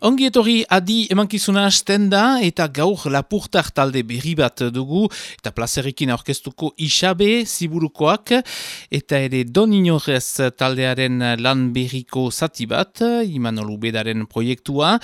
Ongi etorri adi emankizuna hasten da eta gaur lapurtar talde berri bat dugu eta plazerikin aurkeztuko isabe ziburukoak eta ere don inorez taldearen lan berriko zati bat Imanol Ubedaren proiektua.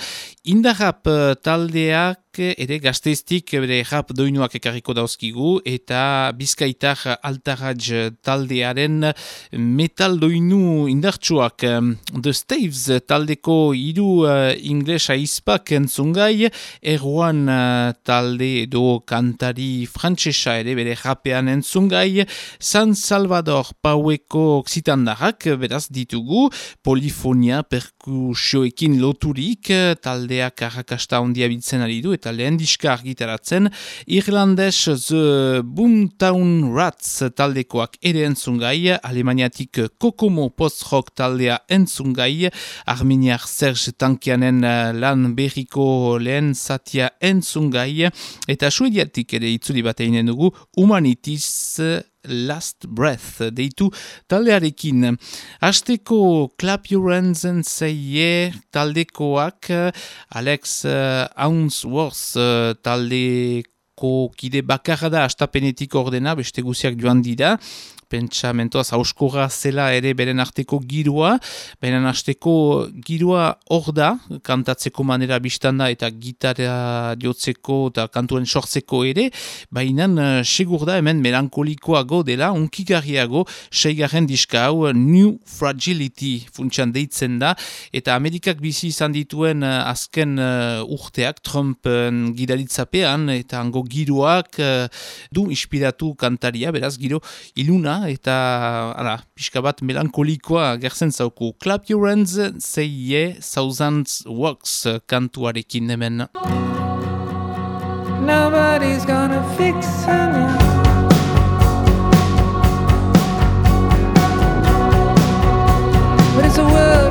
Indarrap taldeak ere gazteiztik bere rap doinuak ekarriko dauzkigu eta bizkaitar altaraj taldearen metal doinu indartsuak. The Staves taldeko hiru uh, inglesa izpak entzungai erruan uh, talde edo kantari frantsesa ere bere rapean entzungai San Salvador paueko oksitandarrak beraz ditugu polifonia perkusioekin loturik taldeak arrakasta ondia biltzen ari du eta lehen diska argitaratzen, Irlandes The Boomtown Rats taldekoak ere entzungai, Alemaniatik Kokomo Post-Rock taldea entzungai, Arminiar Serge Tankianen lan berriko lehen zatia entzungai, eta suediatik ere itzuli bat eginen dugu, Humanities Last Breath deitu taldearekin. Azteko Clap Your Hands and Say taldekoak Alex uh, Ounsworth uh, taldeko kide bakarra da astapenetik ordena, beste guziak joan dira, pentsamentoaz hauskorra zela ere beren arteko girua, beren arteko girua hor da, kantatzeko manera biztanda eta gitarra jotzeko eta kantuen sortzeko ere, baina uh, segur da hemen melankolikoago dela, unkigarriago, seigarren diska hau New Fragility funtsan deitzen da, eta Amerikak bizi izan dituen uh, azken uh, urteak, Trump uh, gidaritzapean, eta hango giroak uh, du inspiratu kantaria, beraz giro iluna, eta ara, pixka bat melankolikoa gertzen zauku. Clap your hands, yeah, thousands walks kantuarekin hemen. Nobody's gonna fix her now. But it's a world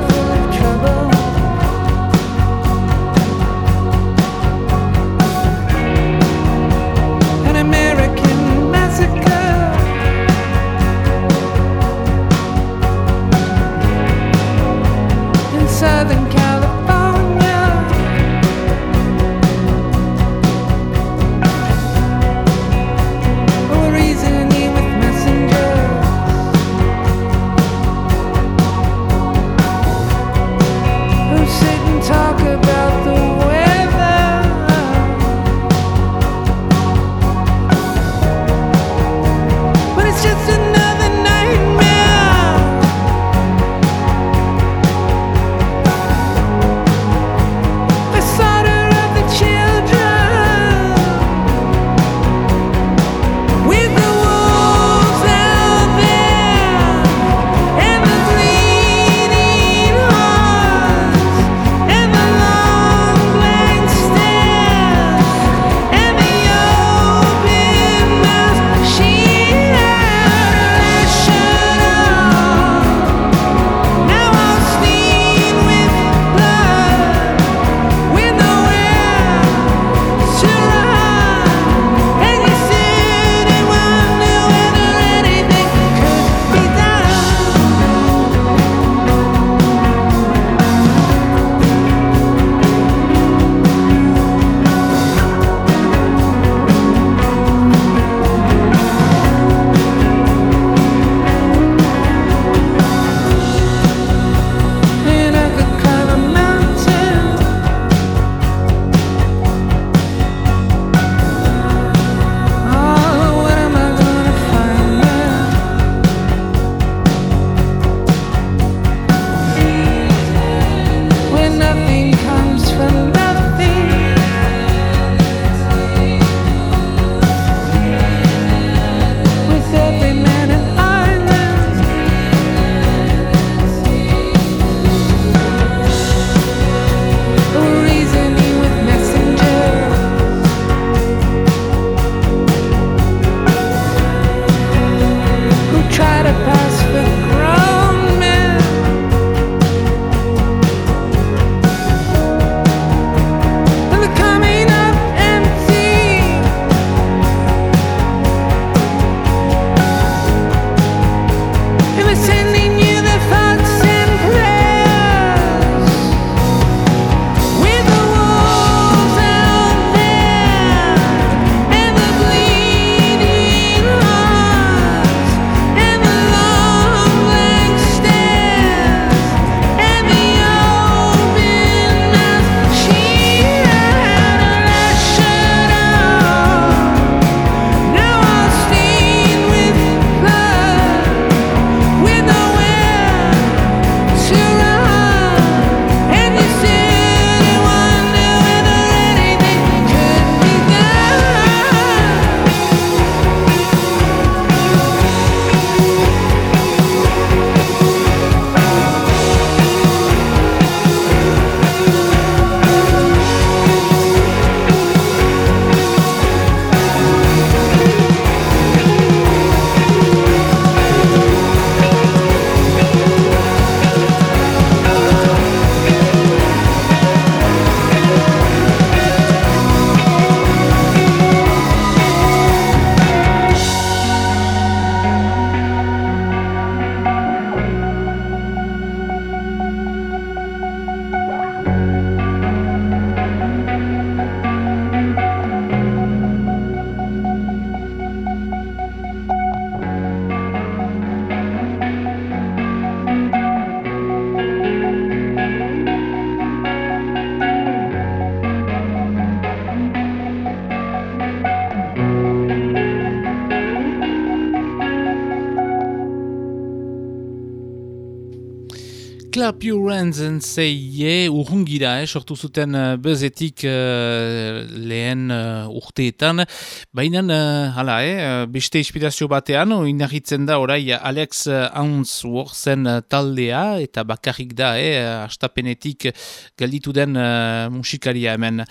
Clap Your Hands and Say Yeah urrungira, eh, sortu zuten bezetik uh, lehen uh, urteetan. Baina, uh, hala, eh, beste inspirazio batean, inarritzen da orai Alex Hounsworthen uh, taldea, eta bakarrik da, eh, astapenetik galditu den uh, musikaria hemen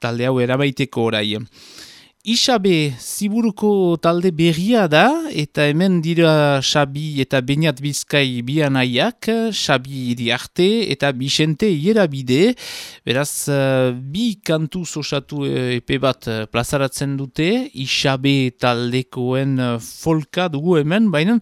talde hau erabaiteko orai. Isabe ziburuko talde berria da, eta hemen dira Xabi eta Beniat Bizkai bianaiak, Xabi iriarte eta Bixente ierabide, beraz bi kantu osatu epe bat plazaratzen dute, Isabe taldekoen folka dugu hemen, baina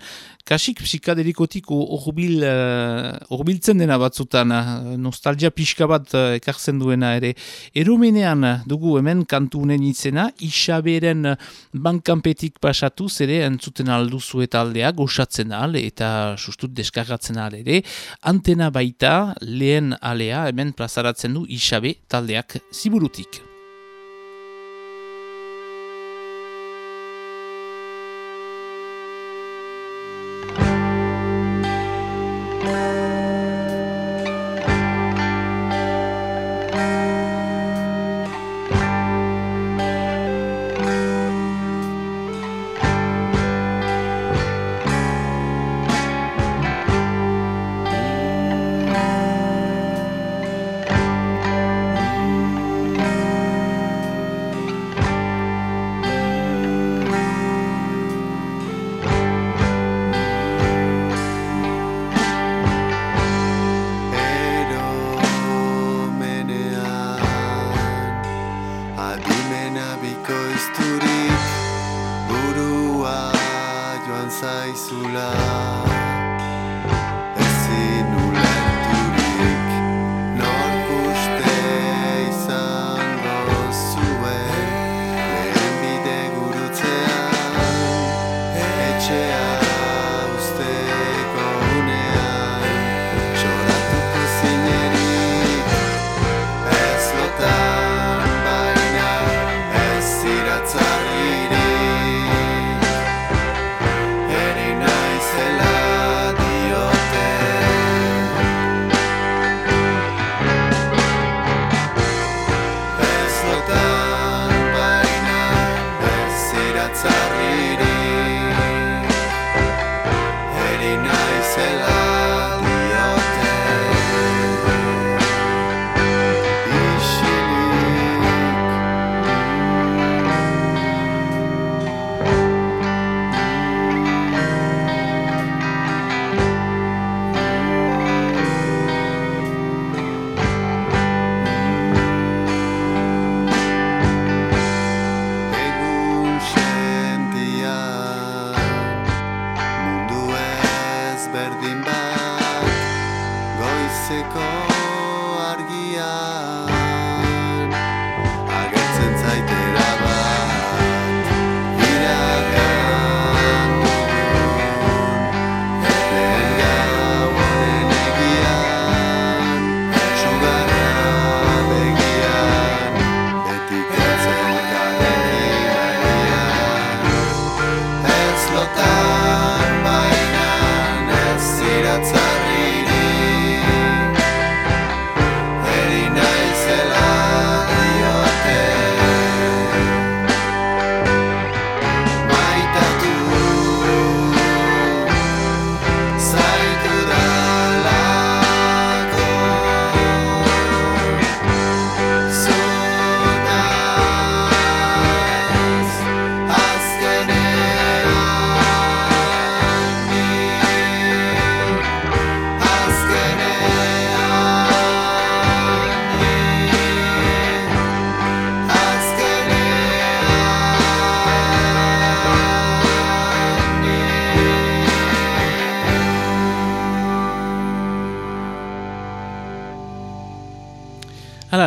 kasik psikadelikotik horbil uh, dena batzutan, nostalgia pixka bat uh, ekartzen duena ere. Erumenean dugu hemen kantu unen izena, Isaberen bankanpetik pasatu zere entzuten alduzu eta aldea goxatzen al eta sustut deskargatzen al ere. Antena baita lehen alea hemen plazaratzen du Isabe taldeak ziburutik.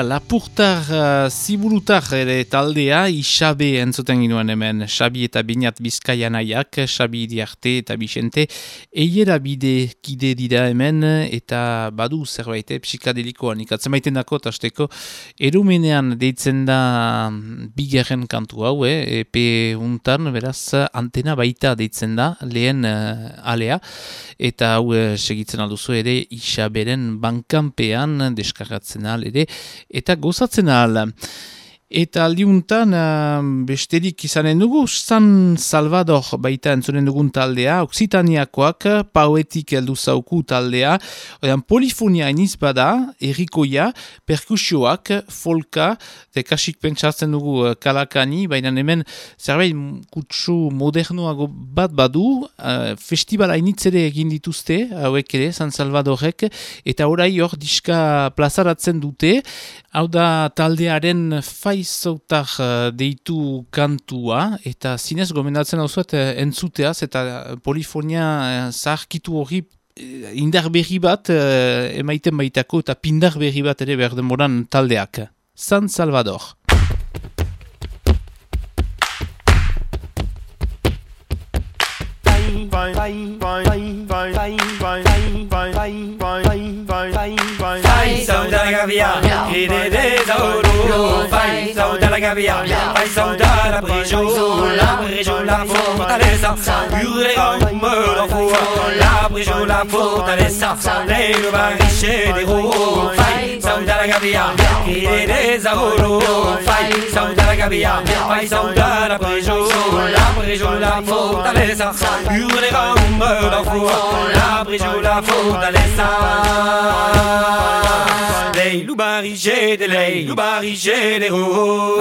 Lapurtar uh, ziburutar ere taldea Isabe entzuten ginoen hemen Xabi eta Binat Bizkaianaiak Xabi Diarte eta Bixente Eiera bide kide dira hemen eta badu zerbait eh, psikadelikoan ikatzen baiten dako tasteko erumenean deitzen da bigarren kantu hau eh, epe untan beraz antena baita deitzen da lehen uh, alea eta hau uh, segitzen alduzu ere Isaberen bankanpean deskargatzen ere eta gozatzen ahal. Eta aldiuntan, uh, besterik izanen dugu, San Salvador baita entzunen dugun taldea, Oksitaniakoak, pauetik heldu zauku taldea, oian polifonia iniz bada, erikoia, perkusioak, folka, de kasik pentsatzen dugu uh, kalakani, baina hemen zerbait kutsu modernoago bat badu, uh, festivala initzere egin dituzte, hauek ere, San Salvadorek, eta orai hor diska plazaratzen dute, hau da taldearen fai zautar uh, deitu kantua, eta zinez gomendatzen hau zuet uh, entzuteaz, eta polifonia uh, zaharkitu hori indar berri bat emaiten baitako, eta pindar berri bat ere behar demoran taldeak. San Salvador. 手揸架飛呀，佢哋啲手攞快手。la caviar, faisons de la bréjo, la bréjo, la fortaleza, purée me la foi, la bréjo, la fortaleza, les le des rois, faisons de la caviar, il est des agolos, faisons de la caviar, faisons de la bréjo, la bréjo, la fortaleza, purée la foi, la bréjo, la fortaleza. Lei, loubarigé, des lei, loubarigé, des rois.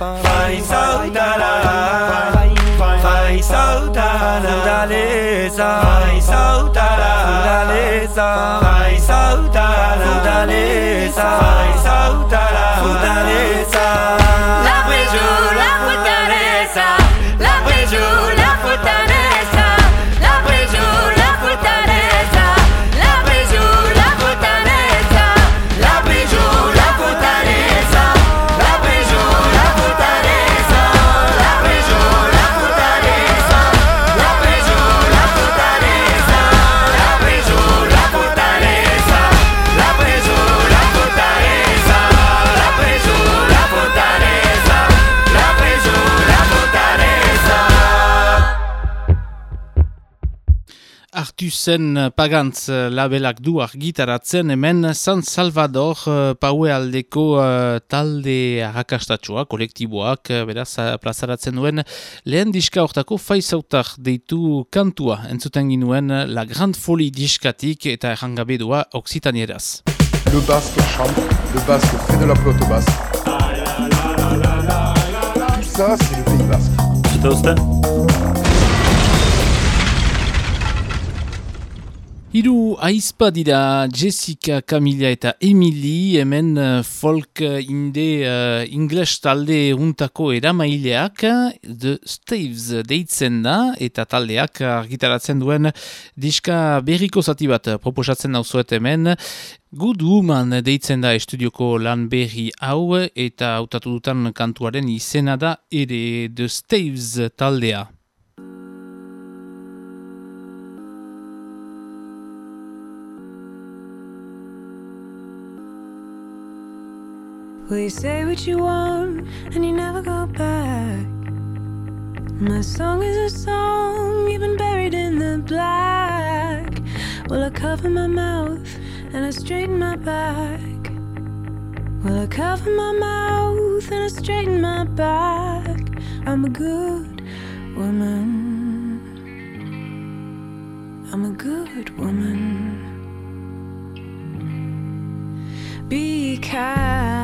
Faz saltar a Faz saltar a. Fortaleza. Faz saltar a Fortaleza. Faz saltar a. Faz saltar a. Fortaleza. La Pejola Artusen pagantz eh, labelak du argitaratzen hemen San Salvador uh, paue aldeko uh, talde arrakastatsua, kolektiboak, beraz plazaratzen duen lehen diska hortako faizautak deitu kantua entzuten ginuen La Grande Folie diskatik eta errangabe doa oksitanieraz. Le basque chante, le basque fait de la flotte basque. Tout ça, c'est le pays basque. Hiru aizpa dira Jessica, Camilla eta Emily, hemen uh, folk uh, inde uh, ingles talde untako eramaileak, The Staves deitzen da, eta taldeak argitaratzen duen diska berriko zati bat proposatzen dauzuet hemen, Good Woman deitzen da estudioko lan berri hau, eta hautatu dutan kantuaren izena da ere The Staves taldea. Will you say what you want and you never go back? My song is a song, even buried in the black. Will I cover my mouth and I straighten my back? Will I cover my mouth and I straighten my back? I'm a good woman. I'm a good woman. Be kind.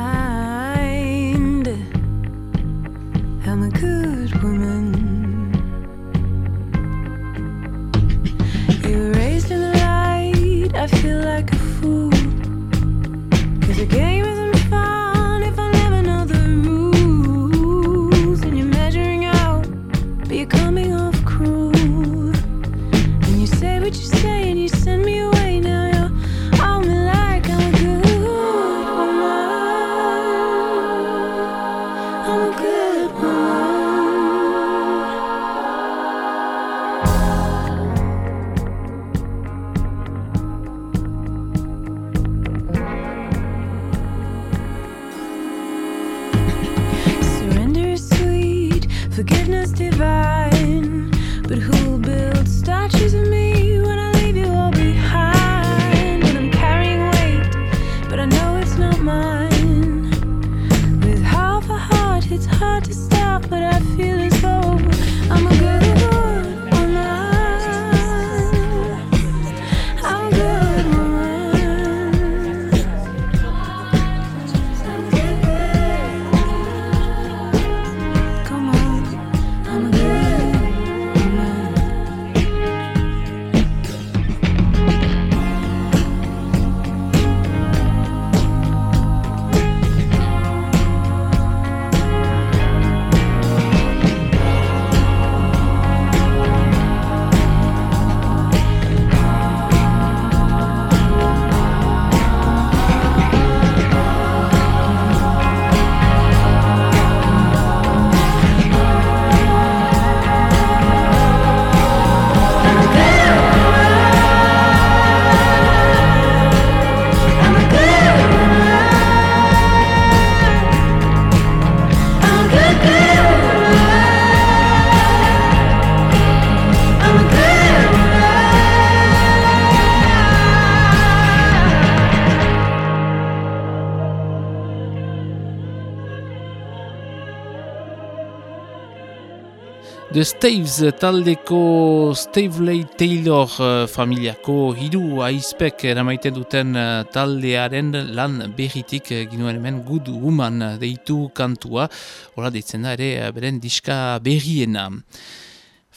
The Staves taldeko Stavely Taylor eh, familiako hiru aizpek eramaiten duten eh, taldearen lan berritik eh, ginuen hemen Good Woman deitu kantua, hola deitzen da ere beren diska berriena.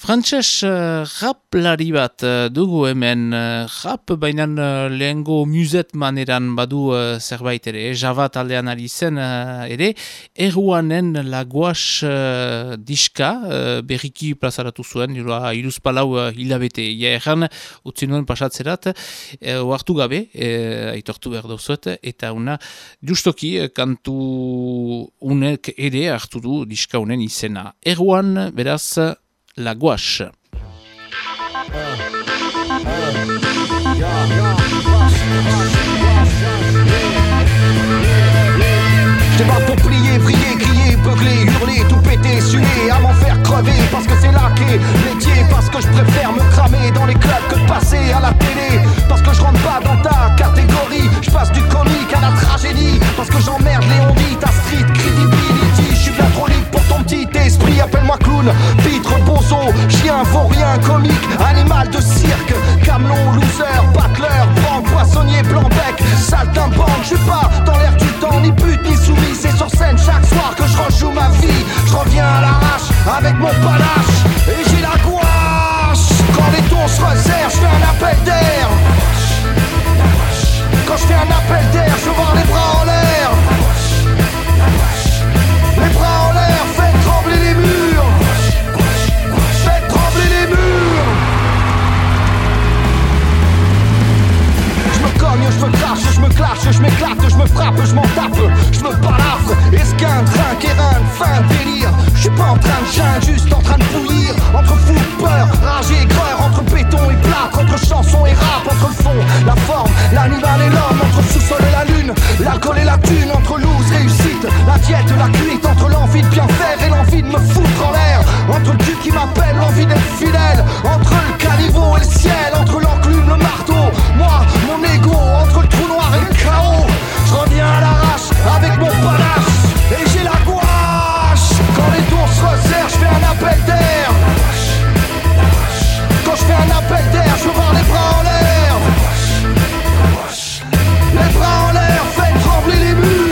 Frantses uh, raplari bat uh, dugu hemen, uh, rap bainan uh, lehengo muset maneran badu uh, zerbait ere, eh, java taldean ari zen uh, ere, erruanen laguas uh, diska uh, berriki plazaratu zuen, jura iruzpalau uh, hilabete jaeran, utzi nuen pasatzerat, uh, gabe, uh, aitortu behar dauzuet, eta una justoki uh, kantu unek ere hartu du diska unen izena. Erruan, beraz, la gouache. Je te pour plier, briller hurler, tout péter, suer, à m'en faire crever parce que c'est là qu'est métier, parce que je préfère me cramer dans les clubs que de passer à la télé, parce que je rentre pas dans ta catégorie, je passe du comique à la tragédie, parce que j'emmerde Léon dit ta street credibility, je suis bien trop libre pour ton petit esprit, appelle-moi clown, pitre, bozo, chien, vaurien, comique, animal de cirque, camelon, loser, battler, banque, poissonnier, blanc bec, saltimbanque, je suis pas dans l'air du temps, ni pute, ni soumis, c'est sur scène chaque soir que je rejoue ma vie, je reviens à l'arrache avec mon panache, et j'ai la gouache, quand les tons se resserrent, je fais un appel d'air. Quand je fais un appel d'air, je voir les bras en l'air. Les bras en l'air, faites trembler les murs. Je me crache, je me clash, je m'éclate, je me frappe, je m'en tape, je me balafre. Est-ce qu'un train qui fin délire? Je suis pas en train de geindre, juste en train de bouillir. Entre fou, peur, rage et aigreur, entre béton et plâtre, entre chanson et rap, entre le fond, la forme, l'animal et l'homme, entre sous-sol et la lune, l'alcool et la thune, entre loose, réussite, la diète, la cuite, entre l'envie de bien faire et l'envie de me foutre en l'air, entre le qui m'appelle, l'envie d'être fidèle, entre le caniveau et le ciel, entre l'enclume, le marteau, mon ego, entre le trou noir et le chaos, je reviens à l'arrache avec mon panache, et j'ai la gouache, quand les tours se resserrent, je fais un appel d'air, quand je fais un appel d'air, je veux voir les bras en l'air. Les bras en l'air, faites trembler les murs.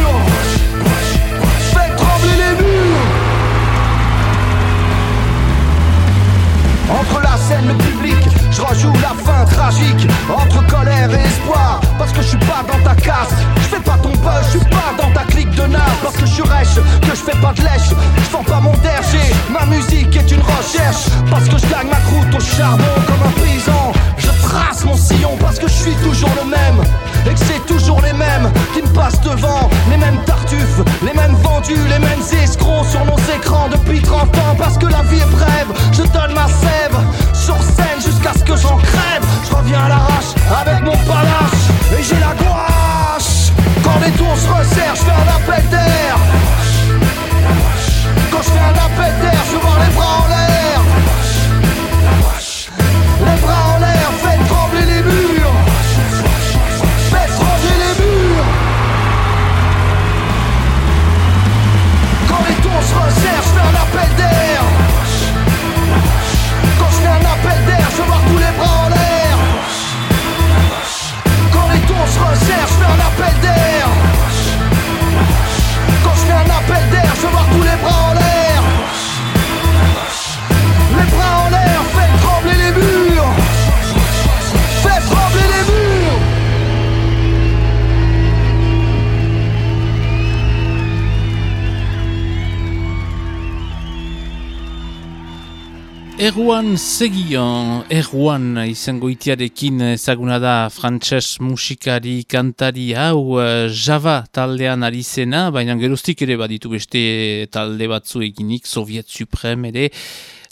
Segion, erruan izango itiarekin ezaguna da frantses musikari kantari hau eh, Java taldean ari zena, baina geroztik ere baditu beste talde batzu eginik, Soviet Supreme ere,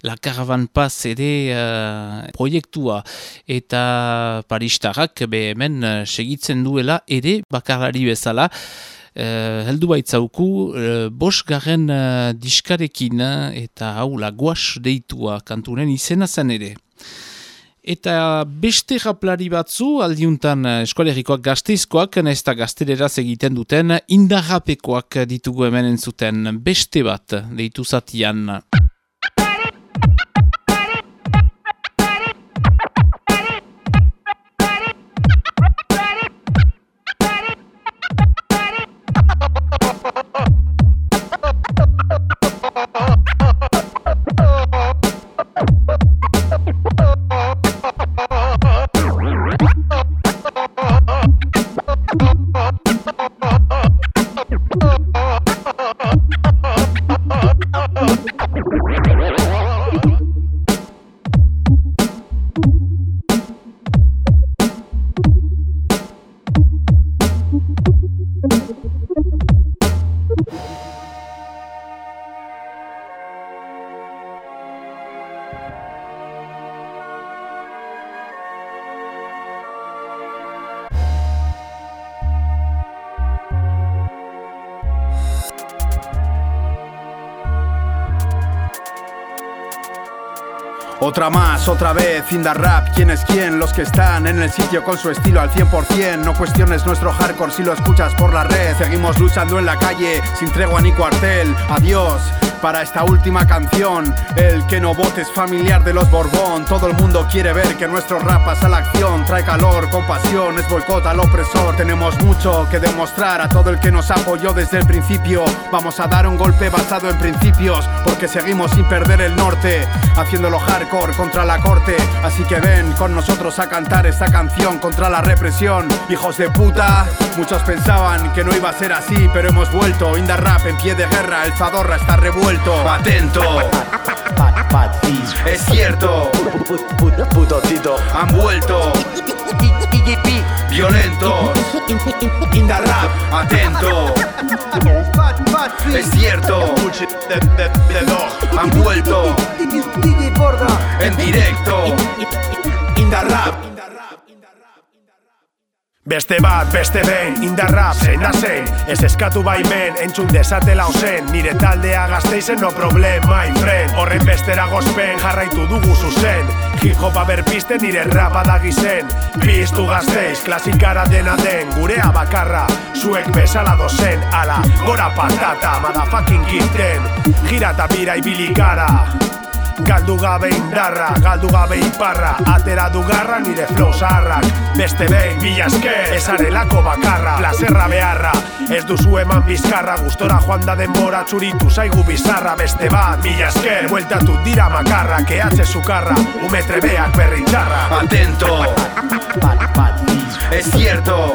La Caravan Paz ere eh, proiektua. Eta paristarrak be hemen eh, segitzen duela ere bakarari bezala, Uh, heldu baitzauku uh, bosgarren uh, diskarekin eta hau laguas deitua kanturen izena zen ere. Eta beste raplari batzu, aldiuntan eskolerikoak gazteizkoak, ez da gaztereraz egiten duten, indarrapekoak ditugu hemen entzuten beste bat deitu zatian. Otra más, otra vez, Indar Rap, ¿quién es quién? Los que están en el sitio con su estilo al 100%. No cuestiones nuestro hardcore si lo escuchas por la red. Seguimos luchando en la calle, sin tregua ni cuartel. Adiós, para esta última canción. El que no vote es familiar de los Borbón. Todo el mundo quiere ver que nuestro rap pasa a la acción. Trae calor, compasión, es boicot al opresor. Tenemos mucho que demostrar a todo el que nos apoyó desde el principio. Vamos a dar un golpe basado en principios, porque seguimos sin perder el norte, haciéndolo hardcore contra la corte. Así que ven con nosotros a cantar esta canción contra la represión. Hijos de puta, muchos pensaban que no iba a ser así, pero hemos vuelto. Inda rap en pie de guerra, el Zadorra está revuelto. Atento, es cierto, Puto Tito. han vuelto. Violentos, Inda rap, atento, es cierto, han vuelto en directo. Inda rap. Beste bat, beste behin, indarrap, zein da zein. Ez eskatu baimen, entzun dezatela ozen. Nire taldea gazteizen, no problem, my friend. Horren bestera gozpen, jarraitu dugu zuzen. Hip hopa berpiste, nire rapa da gizen Piztu gazteiz, klasikara dena den. Gurea bakarra, zuek bezala dozen. Ala, gora patata, motherfucking kitten. Gira eta bira ibili gara Galdu gabe indarra, galdu gabe iparra Atera du garra nire flow zaharrak Beste behin, mila esker, ezarelako bakarra Plazerra beharra, ez duzu eman bizkarra. Gustora joan da denbora txuritu zaigu bizarra. Beste bat, mila esker, bueltatu dira makarra Keatze sukarra, ume trebeak berri txarra. Atento, es cierto,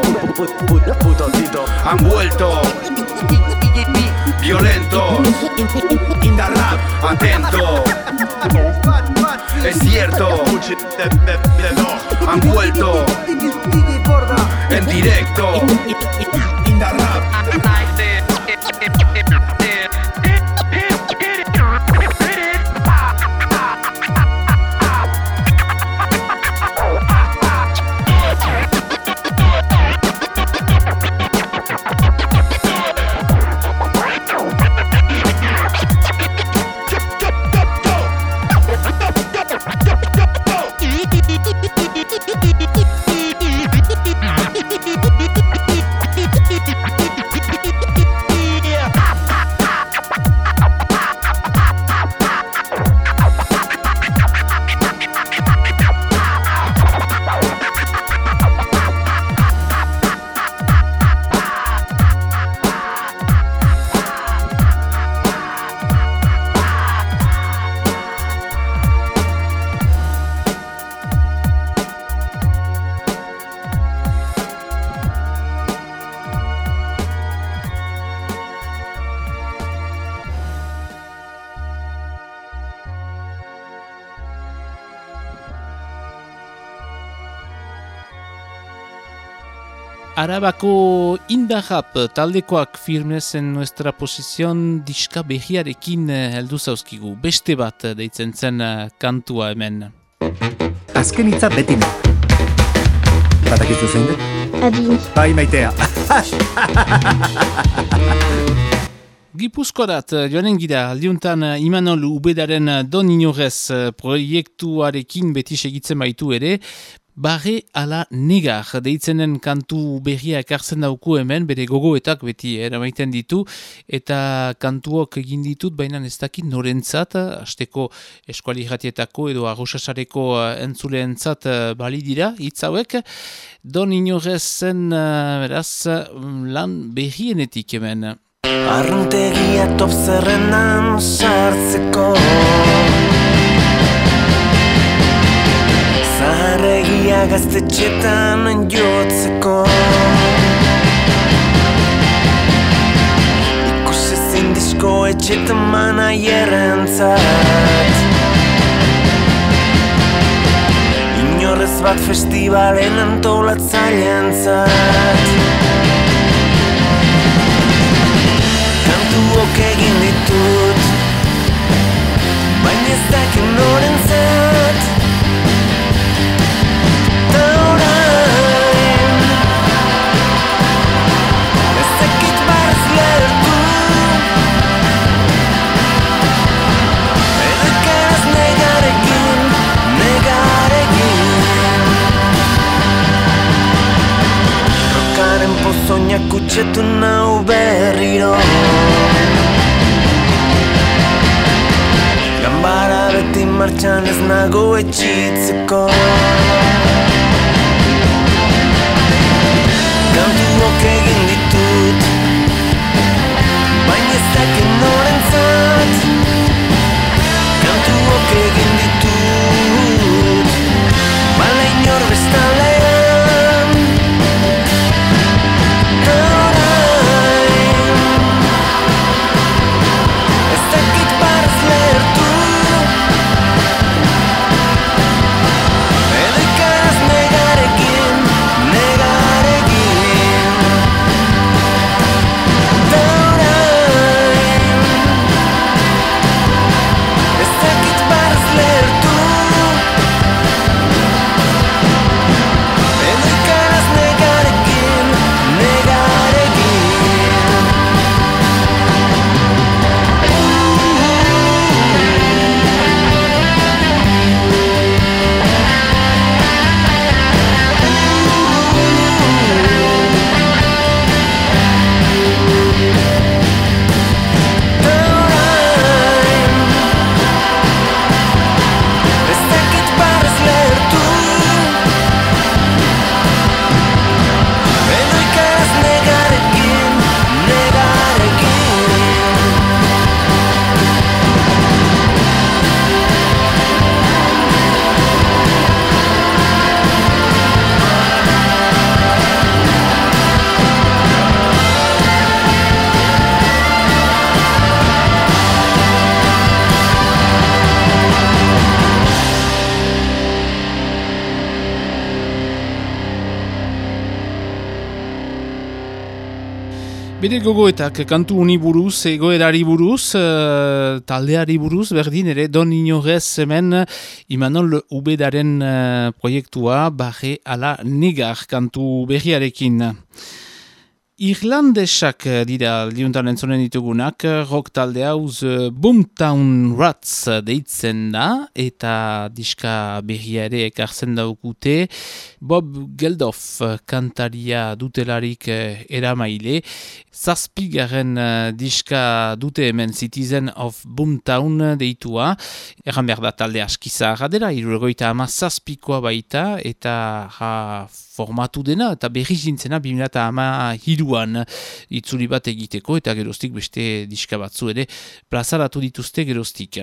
han vuelto. Violentos, Inda rap, atento, es cierto, han vuelto en directo. Inda rap. Arabako Indarrap taldekoak firmez en nuestra posizion diska behiarekin eh, heldu zauzkigu. Beste bat eh, deitzen zen eh, kantua hemen. Azken hitza beti ne. Badakizu zein dut? Adi. Bai maitea. Gipuzkorat joanen gira, aldiuntan eh, Imanol Ubedaren eh, Don Inorez eh, proiektuarekin beti segitzen baitu ere, Barre ala negar, deitzenen kantu berria ekartzen dauku hemen, bere gogoetak beti eramaiten ditu, eta kantuok egin ditut, baina ez dakit norentzat, asteko eskuali jatietako edo arrosasareko entzuleentzat bali dira, hitz hauek, Don Inorezen beraz lan berrienetik hemen. Arruntegia top zerrendan sartzeko Gaztetxetan jotzeko Ikusezin disko etxetan mana jerrentzat Inorrez bat festivalen antolatzaileentzat Kantuok egin ditut Baina ez dakit norentzat Ta baina kutsetu nau berriro. Gambara beti martxan ez nago etxitzeko. Kantu bok egin ditut Baina ez dakit nola gogoetak kantu uni buruz, egoerari buruz, uh, taldeari buruz, berdin ere don inorez hemen Imanol Ubedaren uh, proiektua barre ala negar kantu berriarekin. Irlandesak eh, dira liuntan entzonen ditugunak, rock talde hauz Boomtown Rats deitzen da, eta diska berriare ekartzen daukute, Bob Geldof eh, kantaria dutelarik eh, eramaile. Zazpigarren eh, diska dute hemen Citizen of Boomtown deitua. Erran behar da talde askizarra dela, irurogoita ama zazpikoa baita eta ha, formatu dena eta berri zintzena 2000 ama hiruan itzuri bat egiteko eta geroztik beste diska batzu ere plazaratu dituzte geroztik.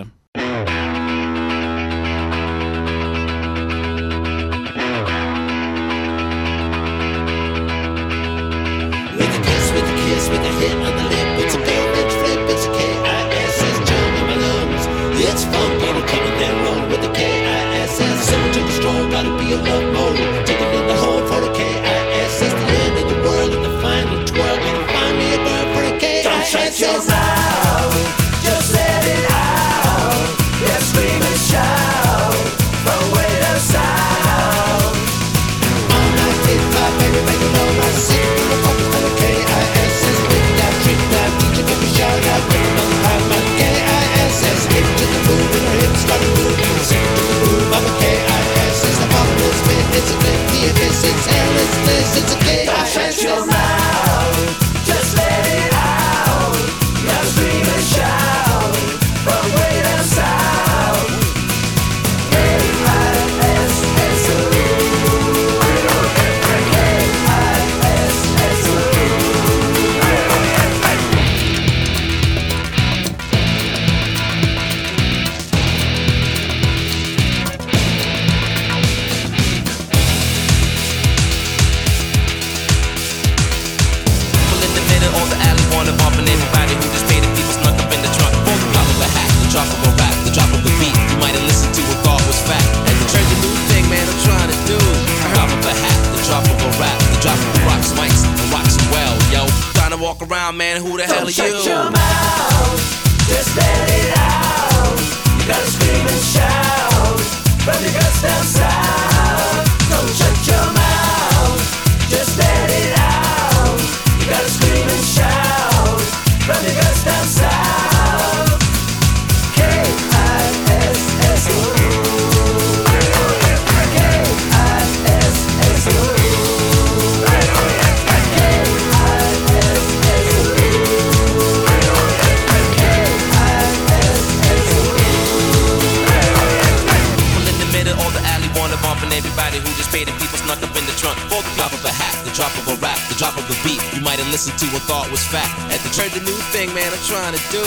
Thing, man, I'm trying to do.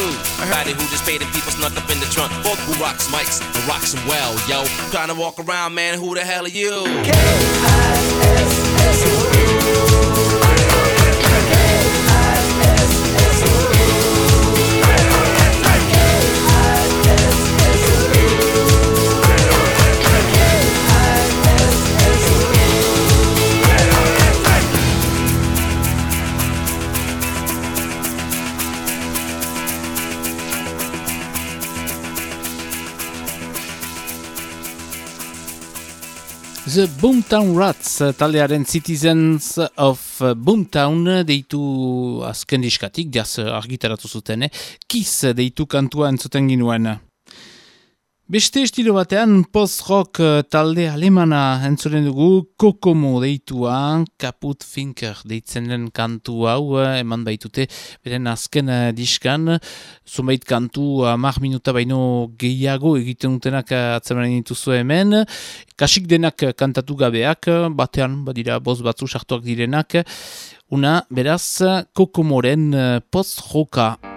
It who just paid the people snuck up in the trunk. Both who rocks mics and rocks them well, yo. Trying to walk around, man, who the hell are you? The Boomtown Rats taldearen Citizens of Boomtown deitu azken diskatik, diaz argitaratu zuten, eh? Kiss deitu kantua entzuten ginuen. Beste estilo batean post-rock eh, talde alemana entzuren dugu Kokomo deitua, Kaput Finker deitzen den kantu hau, eh, eman baitute, beren azken uh, diskan, zumeit kantu amar minuta baino gehiago egiten dutenak atzemanen dituzu hemen, kasik denak kantatu gabeak, batean badira boz batzu sartuak direnak, una beraz Kokomoren post-rocka.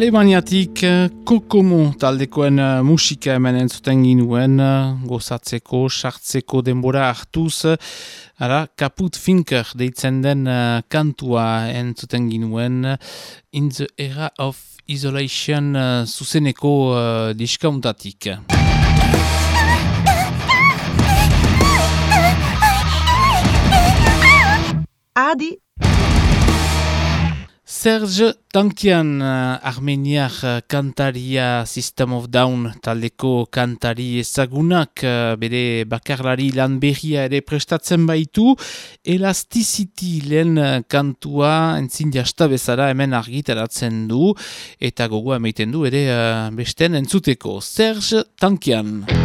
Alemaniatik eh, kokomo taldekoen eh, musika hemen entzuten ginuen, eh, gozatzeko, sartzeko denbora hartuz, ara, kaput finker deitzen den kantua entzuten ginuen, in the era of isolation zuzeneko uh, diskauntatik. Adi Serge Tankian, eh, armeniak eh, kantaria System of Down taldeko kantari ezagunak eh, bere bakarlari lan berria ere prestatzen baitu. Elasticity lehen kantua entzin jasta bezala hemen argitaratzen du eta gogoa emaiten du ere besten entzuteko. Serge Tankian.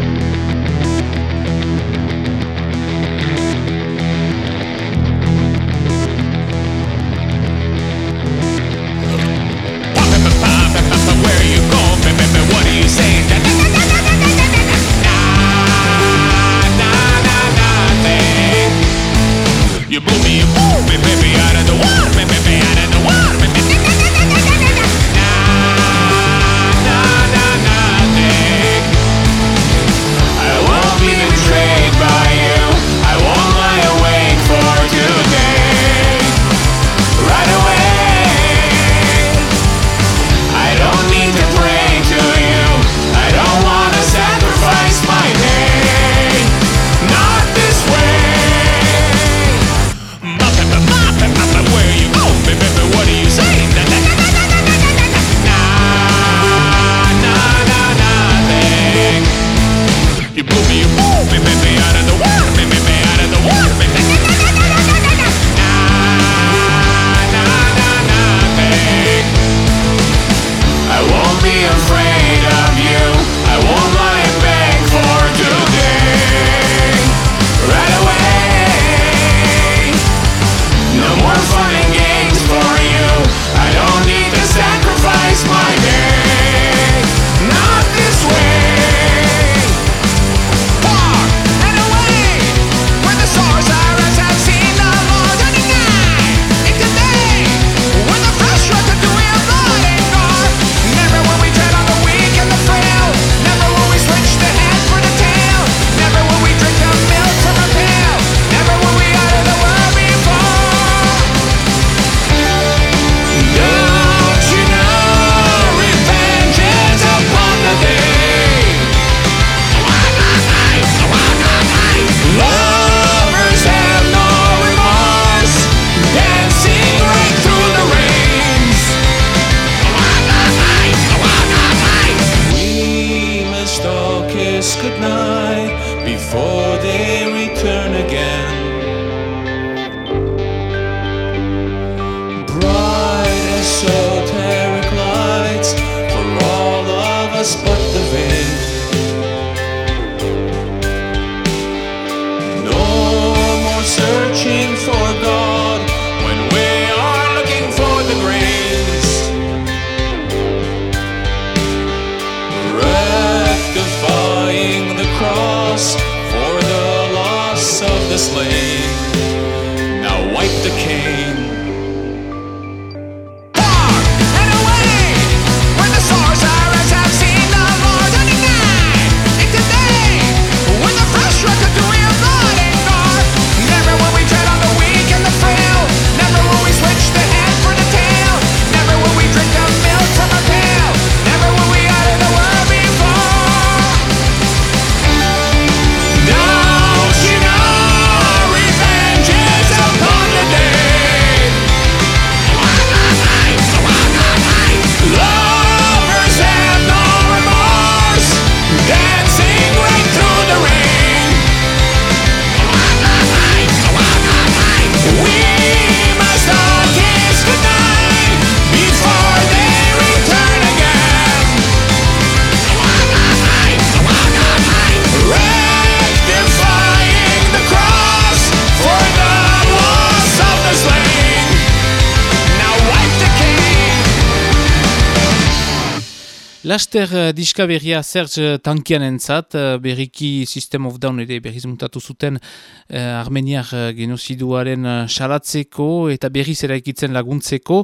Laster uh, diska berria Serge Tankian entzat, uh, berriki System of Down ere berriz mutatu zuten uh, Armeniar uh, genoziduaren uh, salatzeko eta berriz eraikitzen laguntzeko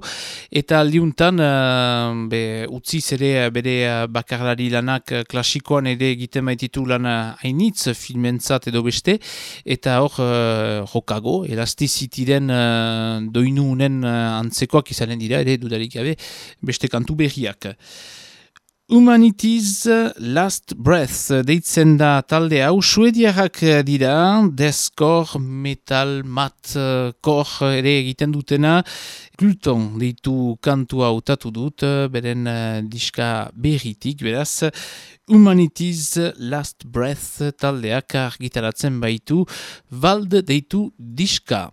eta liuntan uh, be, utzi zere bere uh, bakarlari lanak uh, klasikoan ere egiten baititu lana hainitz filmentzat edo beste eta hor uh, jokago, elastizitiren uh, doinu unen uh, antzekoak izanen dira ere dudarik gabe beste kantu berriak. Humanities Last Breath deitzen da talde hau. Suediarrak dira, deskor, metal, mat, kor ere egiten dutena, Gluton deitu kantua utatu dut, beren diska berritik, beraz, Humanities Last Breath taldeak argitaratzen baitu, valde deitu diska.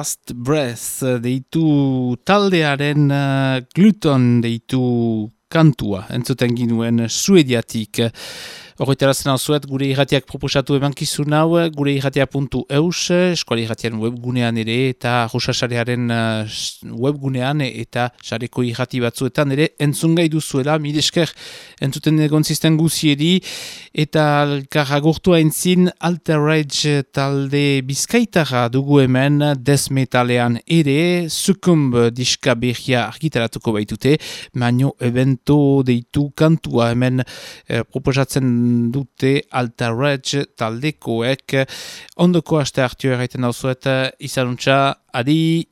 Last Breath deitu taldearen uh, gluton deitu kantua entzuten ginuen suediatik. Horretarazen hau zuet, gure irratiak proposatu emankizun hau, gure irratia.eus, eskuali irratian webgunean ere, eta rosasarearen uh, webgunean, eta sareko irrati batzuetan ere, entzungai duzuela, midesker entzuten egon zisten guzieri, eta karra gurtu haintzin, Alter Rage talde bizkaitara dugu hemen, desmetalean ere, sukumb diska behia argitaratuko baitute, baino evento deitu kantua hemen eh, proposatzen dute Alta Rage taldekoek ondoko aste hartio erraiten hau zuet izanuntza, adi!